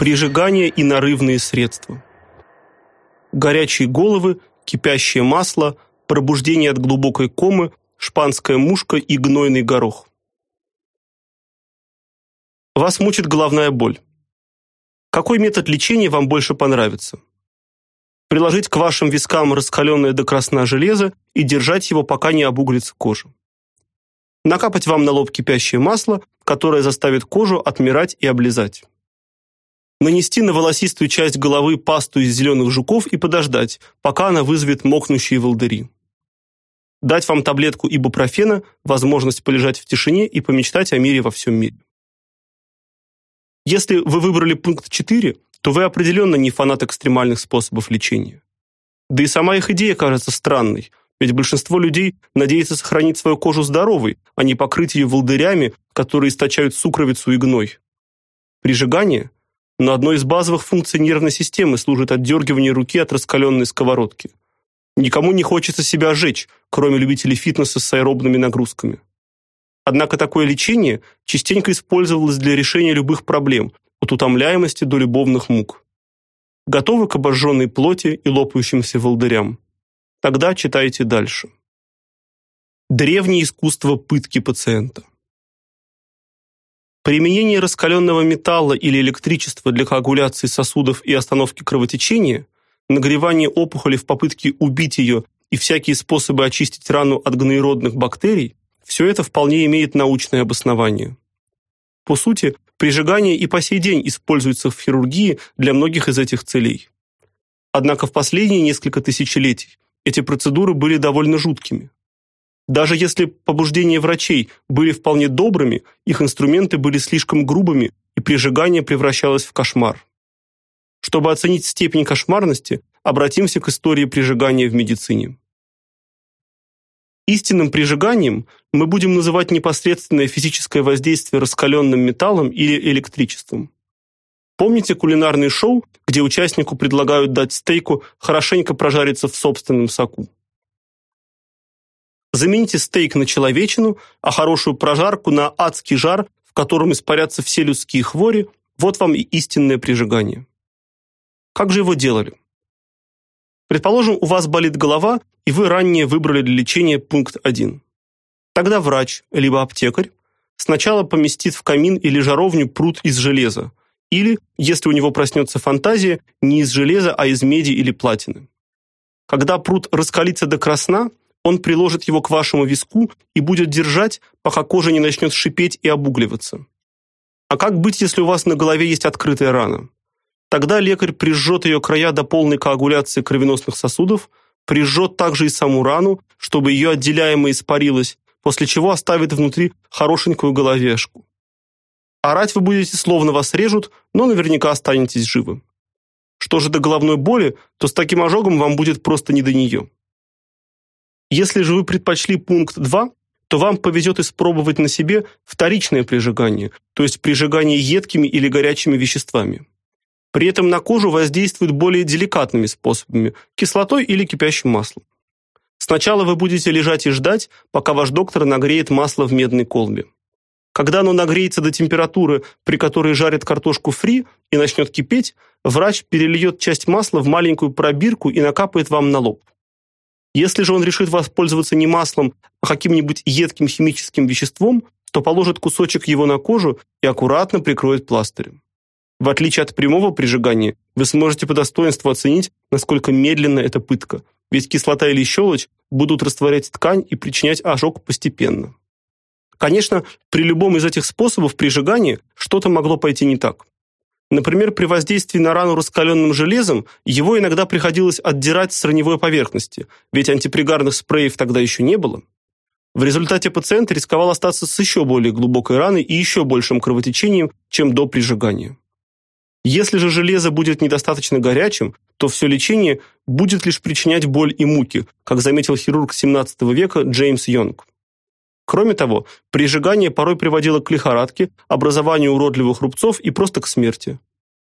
прижигание и нарывные средства. Горячие головы, кипящее масло, пробуждение от глубокой комы, шпанская мушка и гнойный горох. Вас мучит головная боль. Какой метод лечения вам больше понравится? Приложить к вашим вискам раскаленное до красна железо и держать его, пока не обуглится кожа. Накапать вам на лоб кипящее масло, которое заставит кожу отмирать и облизать. Нанести на волосистую часть головы пасту из зеленых жуков и подождать, пока она вызовет мокнущие волдыри. Дать вам таблетку ибупрофена, возможность полежать в тишине и помечтать о мире во всем мире. Если вы выбрали пункт 4, то вы определенно не фанат экстремальных способов лечения. Да и сама их идея кажется странной, ведь большинство людей надеется сохранить свою кожу здоровой, а не покрыть ее волдырями, которые источают сукровицу и гной. Прижигание но одной из базовых функций нервной системы служит отдергивание руки от раскаленной сковородки. Никому не хочется себя жечь, кроме любителей фитнеса с аэробными нагрузками. Однако такое лечение частенько использовалось для решения любых проблем, от утомляемости до любовных мук. Готовы к обожженной плоти и лопающимся волдырям? Тогда читайте дальше. Древнее искусство пытки пациента. Применение раскаленного металла или электричества для коагуляции сосудов и остановки кровотечения, нагревание опухоли в попытке убить ее и всякие способы очистить рану от гноеродных бактерий все это вполне имеет научное обоснование. По сути, прижигание и по сей день используется в хирургии для многих из этих целей. Однако в последние несколько тысячелетий эти процедуры были довольно жуткими. Даже если побуждения врачей были вполне добрыми, их инструменты были слишком грубыми, и прижигание превращалось в кошмар. Чтобы оценить степень кошмарности, обратимся к истории прижигания в медицине. Истинным прижиганием мы будем называть непосредственное физическое воздействие раскаленным металлом или электричеством. Помните кулинарные шоу, где участнику предлагают дать стейку хорошенько прожариться в собственном соку? Замените стейк на человечину, а хорошую прожарку на адский жар, в котором испарятся все людские хвори. Вот вам и истинное прижигание. Как же его делали? Предположим, у вас болит голова, и вы ранее выбрали для лечения пункт 1. Тогда врач, либо аптекарь, сначала поместит в камин или жаровню прут из железа, или, если у него проснется фантазия, не из железа, а из меди или платины. Когда прут раскалится до красна, он приложит его к вашему виску и будет держать, пока кожа не начнет шипеть и обугливаться. А как быть, если у вас на голове есть открытая рана? Тогда лекарь прижжет ее края до полной коагуляции кровеносных сосудов, прижжет также и саму рану, чтобы ее отделяемое испарилось, после чего оставит внутри хорошенькую головешку. Орать вы будете, словно вас режут, но наверняка останетесь живы. Что же до головной боли, то с таким ожогом вам будет просто не до нее. Если же вы предпочли пункт 2, то вам повезет испробовать на себе вторичное прижигание, то есть прижигание едкими или горячими веществами. При этом на кожу воздействует более деликатными способами – кислотой или кипящим маслом. Сначала вы будете лежать и ждать, пока ваш доктор нагреет масло в медной колбе. Когда оно нагреется до температуры, при которой жарят картошку фри, и начнет кипеть, врач перельет часть масла в маленькую пробирку и накапает вам на лоб. Если же он решит воспользоваться не маслом, а каким-нибудь едким химическим веществом, то положит кусочек его на кожу и аккуратно прикроет пластырем. В отличие от прямого прижигания, вы сможете по достоинству оценить, насколько медленно эта пытка, ведь кислота или щелочь будут растворять ткань и причинять ожог постепенно. Конечно, при любом из этих способов прижигания что-то могло пойти не так. Например, при воздействии на рану раскаленным железом его иногда приходилось отдирать с раневой поверхности, ведь антипригарных спреев тогда еще не было. В результате пациент рисковал остаться с еще более глубокой раной и еще большим кровотечением, чем до прижигания. Если же железо будет недостаточно горячим, то все лечение будет лишь причинять боль и муки, как заметил хирург XVII века Джеймс Йонг. Кроме того, прижигание порой приводило к лихорадке, образованию уродливых рубцов и просто к смерти.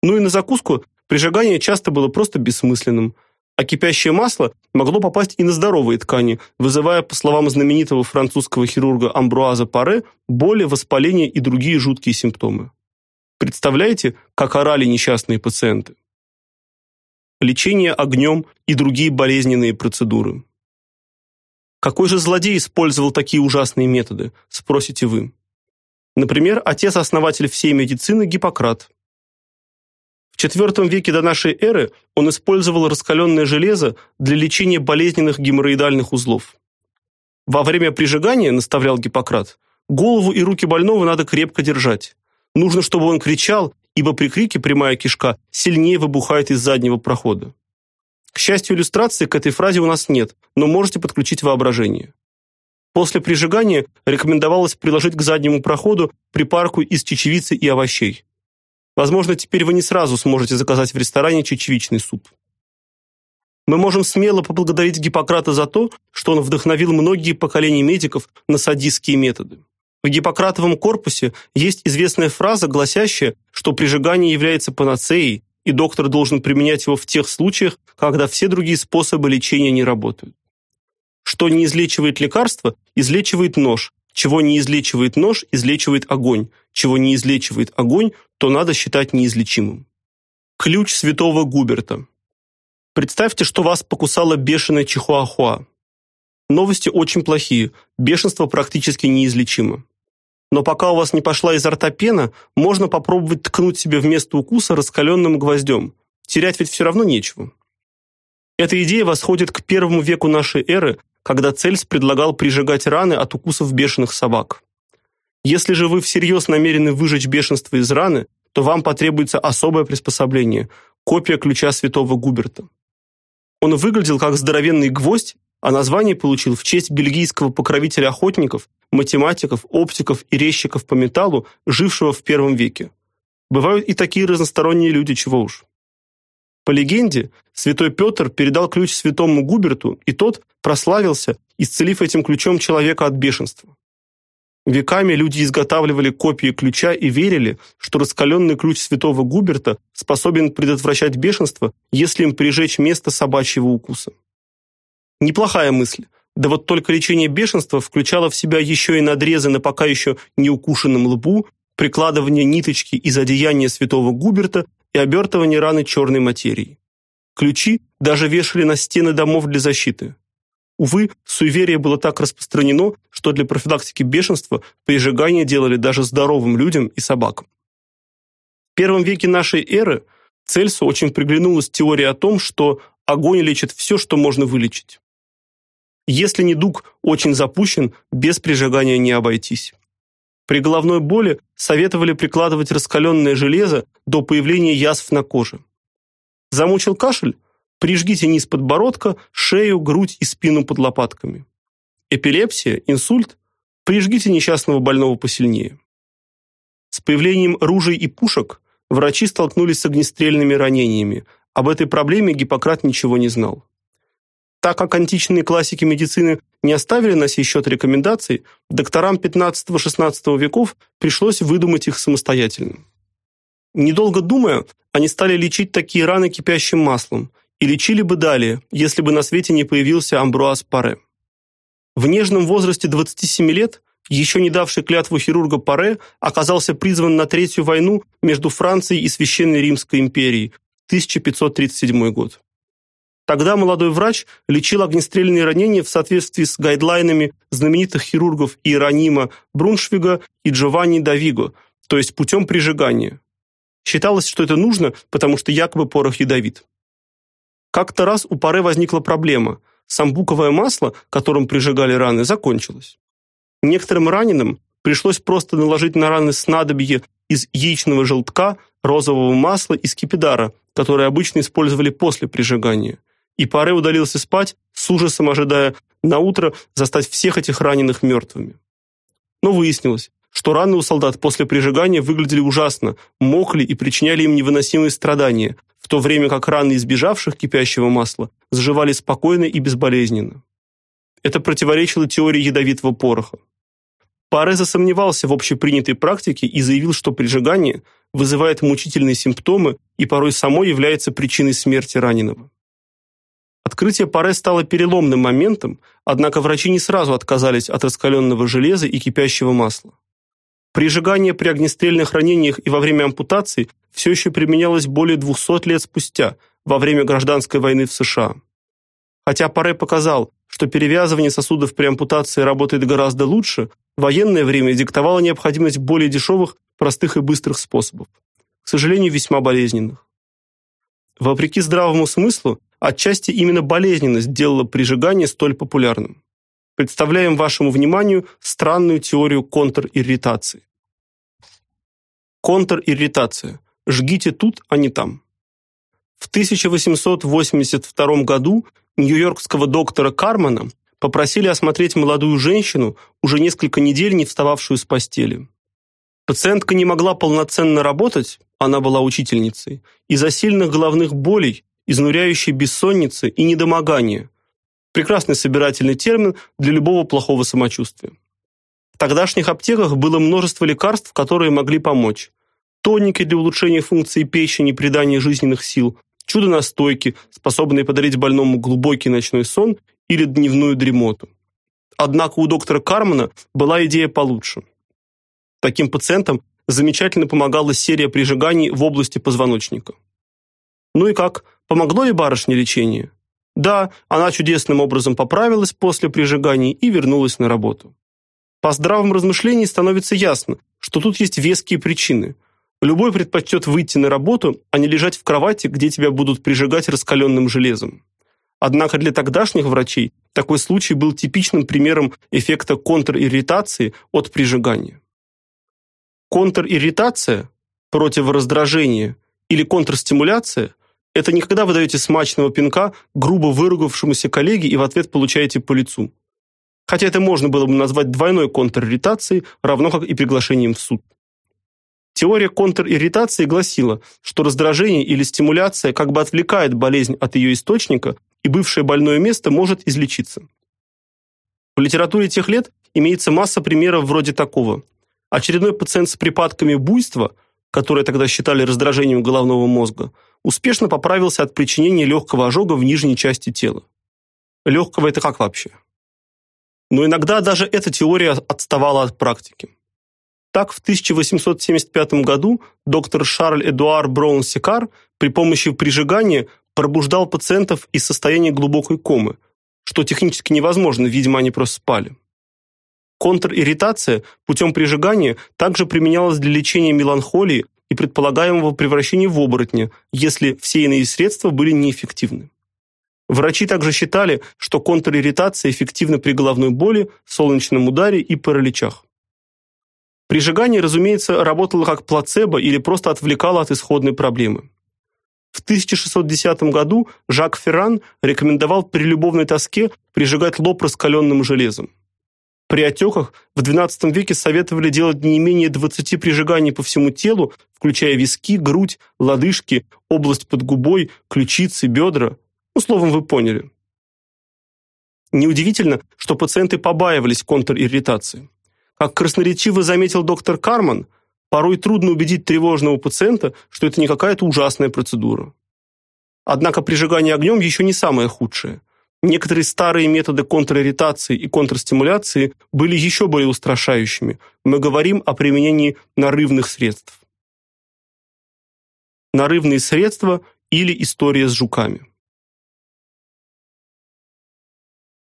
Ну и на закуску прижигание часто было просто бессмысленным, а кипящее масло могло попасть и на здоровые ткани, вызывая, по словам знаменитого французского хирурга Амбруаза Паре, боли, воспаление и другие жуткие симптомы. Представляете, как орали несчастные пациенты? Лечение огнем и другие болезненные процедуры. Какой же злодей использовал такие ужасные методы, спросите вы? Например, отец-основатель всей медицины Гиппократ. В IV веке до нашей эры он использовал раскаленное железо для лечения болезненных геморроидальных узлов. Во время прижигания, наставлял Гиппократ, голову и руки больного надо крепко держать. Нужно, чтобы он кричал, ибо при крике прямая кишка сильнее выбухает из заднего прохода. К счастью, иллюстрации к этой фразе у нас нет, но можете подключить воображение. После прижигания рекомендовалось приложить к заднему проходу припарку из чечевицы и овощей. Возможно, теперь вы не сразу сможете заказать в ресторане чечевичный суп. Мы можем смело поблагодарить Гиппократа за то, что он вдохновил многие поколения медиков на садистские методы. В Гиппократовом корпусе есть известная фраза, гласящая, что прижигание является панацеей, и доктор должен применять его в тех случаях, когда все другие способы лечения не работают. Что не излечивает лекарство, излечивает нож. Чего не излечивает нож, излечивает огонь. Чего не излечивает огонь, то надо считать неизлечимым. Ключ святого Губерта. Представьте, что вас покусала бешеная чихуахуа. Новости очень плохие. Бешенство практически неизлечимо. Но пока у вас не пошла изо рта пена, можно попробовать ткнуть себе вместо укуса раскаленным гвоздем. Терять ведь все равно нечего. Эта идея восходит к первому веку нашей эры, когда Цельс предлагал прижигать раны от укусов бешеных собак. Если же вы всерьез намерены выжечь бешенство из раны, то вам потребуется особое приспособление копия ключа святого Губерта. Он выглядел как здоровенный гвоздь, а название получил в честь бельгийского покровителя охотников, математиков, оптиков и резчиков по металлу, жившего в первом веке. Бывают и такие разносторонние люди, чего уж. По легенде, святой Петр передал ключ святому Губерту, и тот прославился, исцелив этим ключом человека от бешенства. Веками люди изготавливали копии ключа и верили, что раскаленный ключ святого Губерта способен предотвращать бешенство, если им прижечь место собачьего укуса. Неплохая мысль. Да вот только лечение бешенства включало в себя еще и надрезы на пока еще не укушенном лбу, прикладывание ниточки из одеяния святого Губерта и обертывание раны черной материей. Ключи даже вешали на стены домов для защиты. Увы, суеверие было так распространено, что для профилактики бешенства прижигание делали даже здоровым людям и собакам. В первом веке нашей эры Цельсу очень приглянулась теория о том, что огонь лечит все, что можно вылечить. Если недуг очень запущен, без прижигания не обойтись. При головной боли советовали прикладывать раскаленное железо до появления язв на коже. Замучил кашель? Прижгите низ подбородка, шею, грудь и спину под лопатками. Эпилепсия, инсульт? Прижгите несчастного больного посильнее. С появлением ружей и пушек врачи столкнулись с огнестрельными ранениями. Об этой проблеме Гиппократ ничего не знал. Так как античные классики медицины не оставили на сей счет рекомендаций, докторам 15-16 веков пришлось выдумать их самостоятельно. Недолго думая, они стали лечить такие раны кипящим маслом, и лечили бы далее, если бы на свете не появился Амбруаз Паре. В нежном возрасте 27 лет, еще не давший клятву хирурга Паре, оказался призван на Третью войну между Францией и Священной Римской империей, 1537 год. Тогда молодой врач лечил огнестрельные ранения в соответствии с гайдлайнами знаменитых хирургов Иеронима Бруншвига и Джованни Давиго, то есть путем прижигания. Считалось, что это нужно, потому что якобы порох ядовит. Как-то раз у Паре возникла проблема. Самбуковое масло, которым прижигали раны, закончилось. Некоторым раненым пришлось просто наложить на раны снадобье из яичного желтка, розового масла и скипидара, которые обычно использовали после прижигания. И Паре удалился спать, с ужасом ожидая на утро застать всех этих раненых мертвыми. Но выяснилось, что раны у солдат после прижигания выглядели ужасно, мокли и причиняли им невыносимые страдания, в то время как раны избежавших кипящего масла заживали спокойно и безболезненно. Это противоречило теории ядовитого пороха. Паре засомневался в общепринятой практике и заявил, что прижигание вызывает мучительные симптомы и порой само является причиной смерти раненого. Открытие Паре стало переломным моментом, однако врачи не сразу отказались от раскаленного железа и кипящего масла. Прижигание при огнестрельных ранениях и во время ампутаций все еще применялось более 200 лет спустя, во время гражданской войны в США. Хотя Паре показал, что перевязывание сосудов при ампутации работает гораздо лучше, военное время диктовало необходимость более дешевых, простых и быстрых способов. К сожалению, весьма болезненных. Вопреки здравому смыслу, отчасти именно болезненность сделала прижигание столь популярным представляем вашему вниманию странную теорию контрирритации. Контрирритация. Жгите тут, а не там. В 1882 году нью-йоркского доктора Кармана попросили осмотреть молодую женщину, уже несколько недель не встававшую с постели. Пациентка не могла полноценно работать, она была учительницей, из-за сильных головных болей, изнуряющей бессонницы и недомогания, Прекрасный собирательный термин для любого плохого самочувствия. В тогдашних аптеках было множество лекарств, которые могли помочь. Тоники для улучшения функции печени придания жизненных сил, чудо-настойки, способные подарить больному глубокий ночной сон или дневную дремоту. Однако у доктора Кармана была идея получше. Таким пациентам замечательно помогала серия прижиганий в области позвоночника. Ну и как, помогло ли барышне лечение? Да, она чудесным образом поправилась после прижигания и вернулась на работу. По здравом размышлении становится ясно, что тут есть веские причины. Любой предпочтет выйти на работу, а не лежать в кровати, где тебя будут прижигать раскаленным железом. Однако для тогдашних врачей такой случай был типичным примером эффекта контрирритации от прижигания. Контрирритация, противораздражение или контрстимуляция это не когда вы даете смачного пинка грубо выругавшемуся коллеге и в ответ получаете по лицу. Хотя это можно было бы назвать двойной контрирритацией, равно как и приглашением в суд. Теория контрирритации гласила, что раздражение или стимуляция как бы отвлекает болезнь от ее источника, и бывшее больное место может излечиться. В литературе тех лет имеется масса примеров вроде такого. Очередной пациент с припадками буйства, которое тогда считали раздражением головного мозга, успешно поправился от причинения легкого ожога в нижней части тела. Легкого это как вообще? Но иногда даже эта теория отставала от практики. Так, в 1875 году доктор Шарль-Эдуар Браун-Секар при помощи прижигания пробуждал пациентов из состояния глубокой комы, что технически невозможно, видимо, они просто спали. Контрирритация путем прижигания также применялась для лечения меланхолии, и предполагаемого превращения в оборотня, если все иные средства были неэффективны. Врачи также считали, что контрирритация эффективна при головной боли, солнечном ударе и параличах. Прижигание, разумеется, работало как плацебо или просто отвлекало от исходной проблемы. В 1610 году Жак Ферран рекомендовал при любовной тоске прижигать лоб раскаленным железом. При отеках в XII веке советовали делать не менее 20 прижиганий по всему телу, включая виски, грудь, лодыжки, область под губой, ключицы, бедра. Ну, словом, вы поняли. Неудивительно, что пациенты побаивались контрирритации. Как красноречиво заметил доктор Карман, порой трудно убедить тревожного пациента, что это не какая-то ужасная процедура. Однако прижигание огнем еще не самое худшее. Некоторые старые методы контрирритации и контрстимуляции были еще более устрашающими. Мы говорим о применении нарывных средств. Нарывные средства или история с жуками.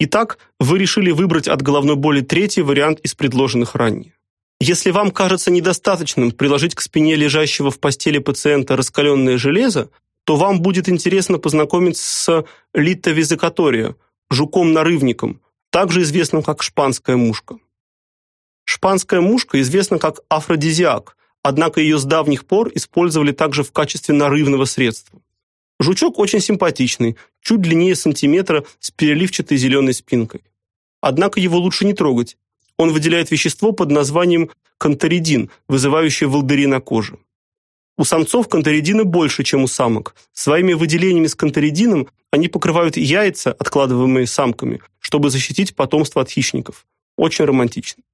Итак, вы решили выбрать от головной боли третий вариант из предложенных ранее. Если вам кажется недостаточным приложить к спине лежащего в постели пациента раскаленное железо, то вам будет интересно познакомиться с литовизикатория, жуком-нарывником, также известным как шпанская мушка. Шпанская мушка известна как афродизиак, однако ее с давних пор использовали также в качестве нарывного средства. Жучок очень симпатичный, чуть длиннее сантиметра с переливчатой зеленой спинкой. Однако его лучше не трогать. Он выделяет вещество под названием канторидин, вызывающее волдыри на коже. У самцов канторидина больше, чем у самок. Своими выделениями с канторидином они покрывают яйца, откладываемые самками, чтобы защитить потомство от хищников. Очень романтично.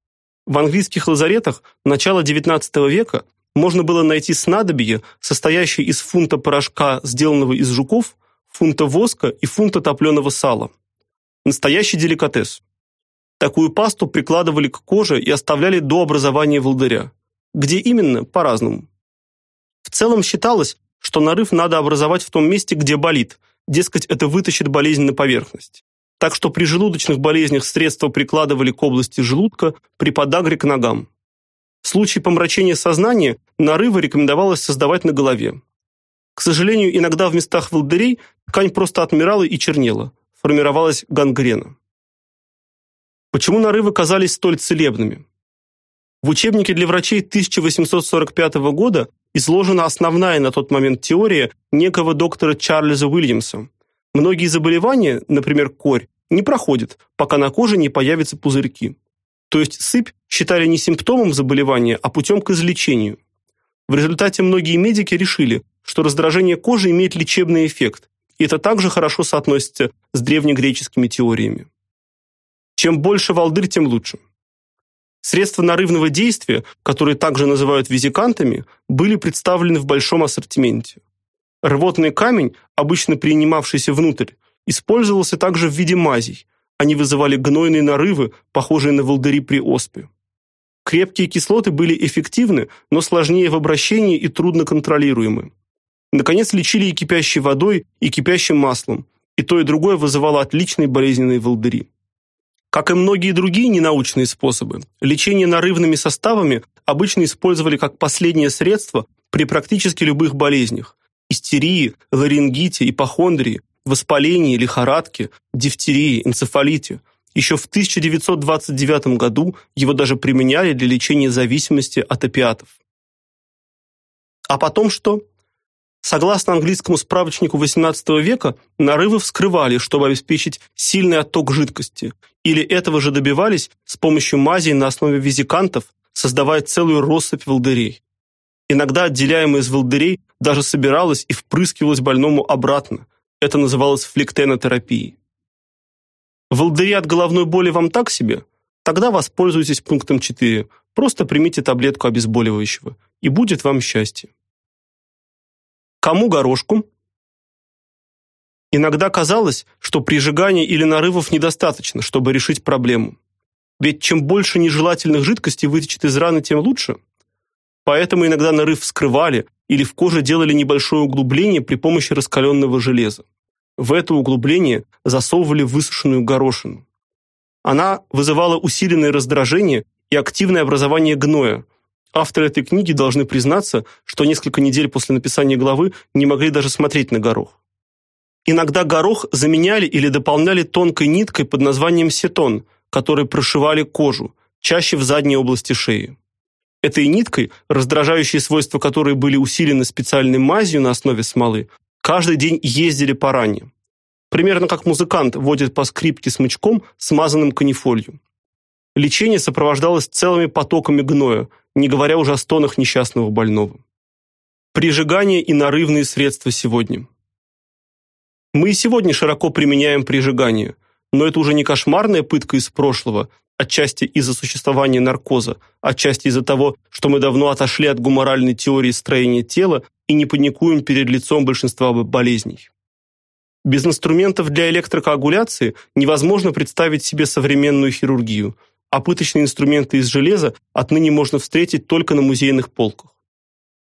В английских лазаретах начала XIX века можно было найти снадобье, состоящее из фунта порошка, сделанного из жуков, фунта воска и фунта топленого сала. Настоящий деликатес. Такую пасту прикладывали к коже и оставляли до образования волдыря. Где именно по-разному. Целом считалось, что нарыв надо образовать в том месте, где болит. Дескать, это вытащит болезнь на поверхность. Так что при желудочных болезнях средства прикладывали к области желудка, при подагре к ногам. В случае помрачения сознания нарывы рекомендовалось создавать на голове. К сожалению, иногда в местах волдырей ткань просто отмирала и чернела, формировалась гангрена. Почему нарывы казались столь целебными? В учебнике для врачей 1845 года изложена основная на тот момент теория некого доктора Чарльза Уильямса. Многие заболевания, например, корь, не проходят, пока на коже не появятся пузырьки. То есть сыпь считали не симптомом заболевания, а путем к излечению. В результате многие медики решили, что раздражение кожи имеет лечебный эффект, и это также хорошо соотносится с древнегреческими теориями. Чем больше волдырь, тем лучше. Средства нарывного действия, которые также называют визикантами, были представлены в большом ассортименте. Рвотный камень, обычно принимавшийся внутрь, использовался также в виде мазей. Они вызывали гнойные нарывы, похожие на волдыри при оспе. Крепкие кислоты были эффективны, но сложнее в обращении и трудно контролируемы. Наконец лечили и кипящей водой, и кипящим маслом. И то, и другое вызывало отличные болезненные волдыри. Как и многие другие ненаучные способы, лечение нарывными составами обычно использовали как последнее средство при практически любых болезнях: истерии, ларингите, ипохондрии, воспалении, лихорадке, дифтерии, энцефалите. Еще в 1929 году его даже применяли для лечения зависимости от опиатов. А потом что? Согласно английскому справочнику XVIII века, нарывы вскрывали, чтобы обеспечить сильный отток жидкости, или этого же добивались с помощью мазей на основе визикантов, создавая целую россыпь волдырей. Иногда отделяемое из волдырей даже собиралось и впрыскивалось больному обратно. Это называлось флектенотерапией. Волдыри от головной боли вам так себе? Тогда воспользуйтесь пунктом 4. Просто примите таблетку обезболивающего, и будет вам счастье. Кому горошку? Иногда казалось, что прижигания или нарывов недостаточно, чтобы решить проблему. Ведь чем больше нежелательных жидкостей вытечет из раны, тем лучше. Поэтому иногда нарыв вскрывали или в коже делали небольшое углубление при помощи раскаленного железа. В это углубление засовывали высушенную горошину. Она вызывала усиленное раздражение и активное образование гноя, Авторы этой книги должны признаться, что несколько недель после написания главы не могли даже смотреть на горох. Иногда горох заменяли или дополняли тонкой ниткой под названием сетон, которой прошивали кожу, чаще в задней области шеи. Этой ниткой, раздражающие свойства которой были усилены специальной мазью на основе смолы, каждый день ездили по ране. Примерно как музыкант водит по скрипке смычком, смазанным канифолью. Лечение сопровождалось целыми потоками гноя, не говоря уже о стонах несчастного больного. Прижигание и нарывные средства сегодня. Мы и сегодня широко применяем прижигание, но это уже не кошмарная пытка из прошлого, отчасти из-за существования наркоза, отчасти из-за того, что мы давно отошли от гуморальной теории строения тела и не паникуем перед лицом большинства болезней. Без инструментов для электрокоагуляции невозможно представить себе современную хирургию – а пыточные инструменты из железа отныне можно встретить только на музейных полках.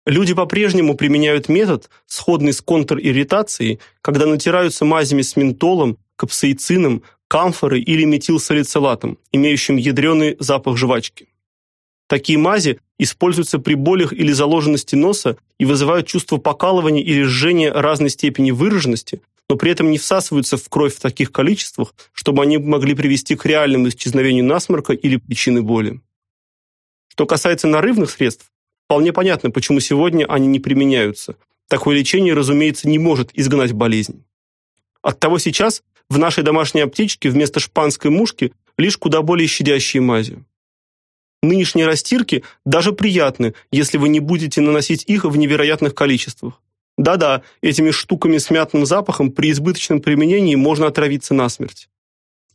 Люди по-прежнему применяют метод, сходный с контрирритацией, когда натираются мазями с ментолом, капсаицином, камфорой или метилсалицилатом, имеющим ядреный запах жвачки. Такие мази используются при болях или заложенности носа и вызывают чувство покалывания или жжения разной степени выраженности, но при этом не всасываются в кровь в таких количествах, чтобы они могли привести к реальному исчезновению насморка или причины боли. Что касается нарывных средств, вполне понятно, почему сегодня они не применяются. Такое лечение, разумеется, не может изгнать болезнь. Оттого сейчас в нашей домашней аптечке вместо шпанской мушки лишь куда более щадящие мази. Нынешние растирки даже приятны, если вы не будете наносить их в невероятных количествах. Да-да, этими штуками с мятным запахом при избыточном применении можно отравиться насмерть.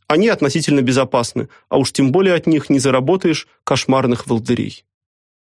Они относительно безопасны, а уж тем более от них не заработаешь кошмарных волдырей.